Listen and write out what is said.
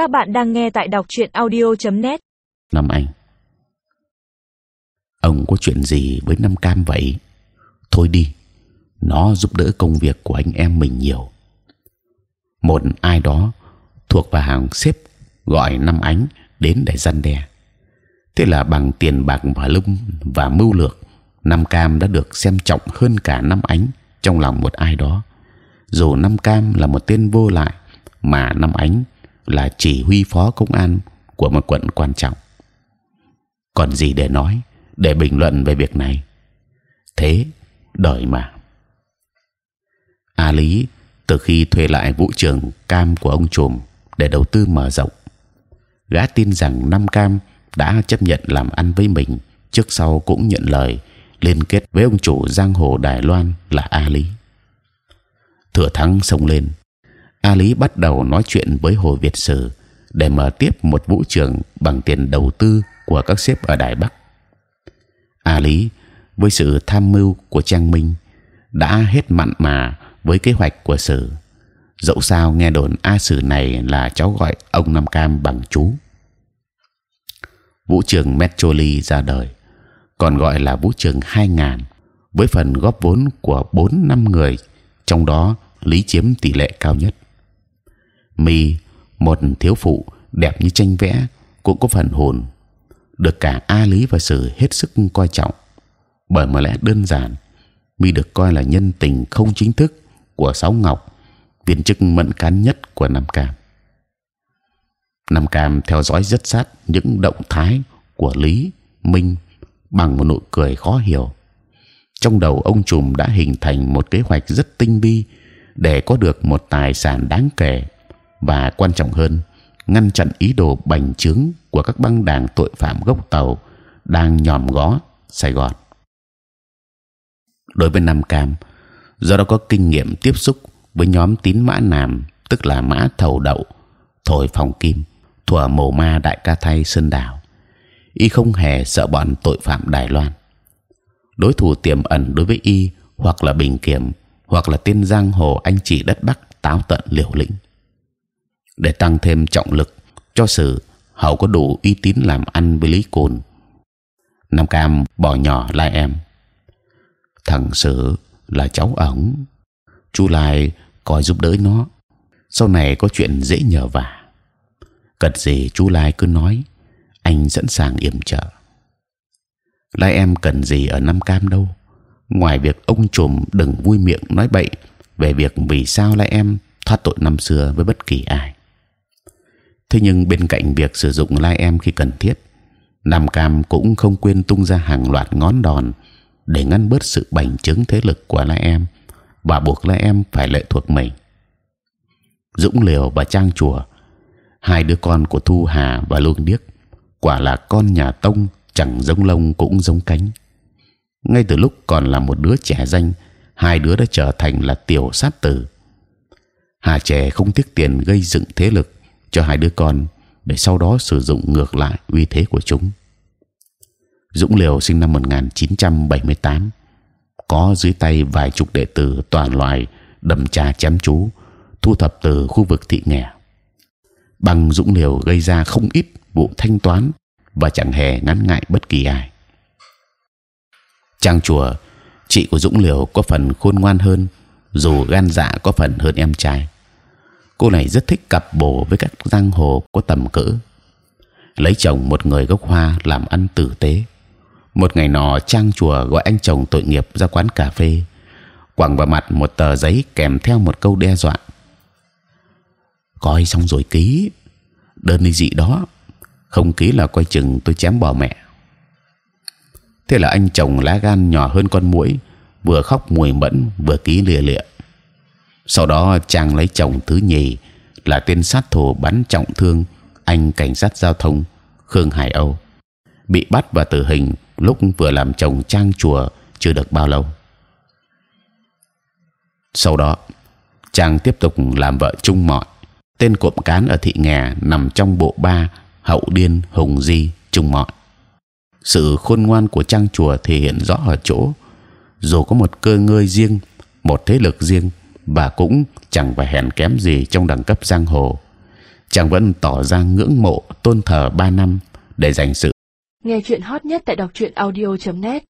Các bạn đang nghe tại đọc truyện audio.net. Năm Anh Ông có chuyện gì với Năm Cam vậy? Thôi đi, nó giúp đỡ công việc của anh em mình nhiều. Một ai đó thuộc vào hàng xếp gọi Năm Ánh đến để gian đe. Thế là bằng tiền bạc và lung và mưu lược, Năm Cam đã được xem trọng hơn cả Năm Ánh trong lòng một ai đó. Dù Năm Cam là một tên vô lại, mà Năm Ánh là chỉ huy phó công an của một quận quan trọng. Còn gì để nói, để bình luận về việc này? Thế đời mà. A Lý từ khi thuê lại vũ trường cam của ông trùm để đầu tư mở rộng, gã tin rằng Năm Cam đã chấp nhận làm ăn với mình trước sau cũng nhận lời liên kết với ông chủ giang hồ Đài Loan là A Lý. Thừa thắng xông lên, A Lý bắt đầu nói chuyện với Hồ Việt Sử để mở tiếp một vũ trường bằng tiền đầu tư của các sếp ở Đài Bắc. A Lý với sự tham mưu của Trang Minh đã hết mặn mà với kế hoạch của Sử. Dẫu sao nghe đồn A Sử này là cháu gọi ông Nam Cam bằng chú. Vũ trường Metroli ra đời, còn gọi là vũ trường 2000 với phần góp vốn của bốn năm người, trong đó Lý chiếm tỷ lệ cao nhất. Mi một thiếu phụ đẹp như tranh vẽ cũng có phần hồn, được cả A Lý và Sử hết sức coi trọng, bởi mà lẽ đơn giản, Mi được coi là nhân tình không chính thức của Sáu Ngọc, viên chức mẫn cán nhất của Nam Cam. Nam Cam theo dõi rất sát những động thái của Lý Minh bằng một nụ cười khó hiểu. Trong đầu ông trùm đã hình thành một kế hoạch rất tinh vi để có được một tài sản đáng kể và quan trọng hơn ngăn chặn ý đồ bành trướng của các băng đảng tội phạm gốc tàu đang nhòm ngó Sài Gòn. Đối với Nam Cam, do đã có kinh nghiệm tiếp xúc với nhóm tín mã Nam, tức là mã thầu đậu, thổi phòng kim, thuở mồ ma đại ca thay sơn đảo, y không hề sợ bọn tội phạm Đài Loan. Đối thủ tiềm ẩn đối với y hoặc là Bình Kiểm, hoặc là tên giang hồ anh chị đất Bắc táo tận liều lĩnh để tăng thêm trọng lực. Cho sự, hậu có đủ uy tín làm ăn với lý cồn nam cam bỏ nhỏ lai em. Thằng sử là cháu ổng. Chu lai coi giúp đỡ nó. Sau này có chuyện dễ nhờ vả. Cần gì chu lai cứ nói, anh sẵn sàng yểm trợ. Lai em cần gì ở nam cam đâu. Ngoài việc ông trùm đừng vui miệng nói bậy về việc vì sao lai em thoát tội năm xưa với bất kỳ ai thế nhưng bên cạnh việc sử dụng lai em khi cần thiết Nam Cam cũng không quên tung ra hàng loạt ngón đòn để ngăn bớt sự bành trướng thế lực của lai em và buộc lai em phải lệ thuộc mình. Dũng Liều và Trang Chùa, hai đứa con của Thu Hà và Lương Điếc, quả là con nhà Tông chẳng giống lông cũng giống cánh. Ngay từ lúc còn là một đứa trẻ danh, hai đứa đã trở thành là tiểu sát tử. Hà trẻ không tiếc tiền gây dựng thế lực cho hai đứa con để sau đó sử dụng ngược lại uy thế của chúng. Dũng Liều sinh năm 1978 có dưới tay vài chục đệ tử toàn loài đầm trà chém chú thu thập từ khu vực thị nghè. Bằng Dũng Liều gây ra không ít vụ thanh toán và chẳng hề ngăn ngại bất kỳ ai. Trang chùa chị của Dũng Liều có phần khôn ngoan hơn, dù gan dạ có phần hơn em trai cô này rất thích cặp bồ với các giang hồ có tầm cỡ. Lấy chồng một người gốc hoa làm ăn tử tế. Một ngày nọ, trang chùa gọi anh chồng tội nghiệp ra quán cà phê. Quẳng vào mặt một tờ giấy kèm theo một câu đe dọa. Coi xong rồi ký. Đơn ly dị đó. Không ký là coi chừng tôi chém bỏ mẹ. Thế là anh chồng lá gan nhỏ hơn con muỗi, vừa khóc mùi mẫn, vừa ký lìa lịa sau đó chàng lấy chồng thứ nhì, là tên sát thủ bắn trọng thương anh cảnh sát giao thông khương hải âu. Bị bắt và tử hình lúc vừa làm chồng trang chùa chưa được bao lâu. Sau đó, chàng tiếp tục làm vợ chung mọi, tên cộm cán ở thị nghè nằm trong bộ ba hậu điên, hùng di chung mọi. Sự khôn ngoan của trang chùa thể hiện rõ ở chỗ, dù có một cơ ngơi riêng, một thế lực riêng và cũng chẳng phải hèn kém gì trong đẳng cấp giang hồ. Chàng vẫn tỏ ra ngưỡng mộ, tôn thờ ba năm để dành sự nghe chuyện hot nhất tại đọc truyện audio .net.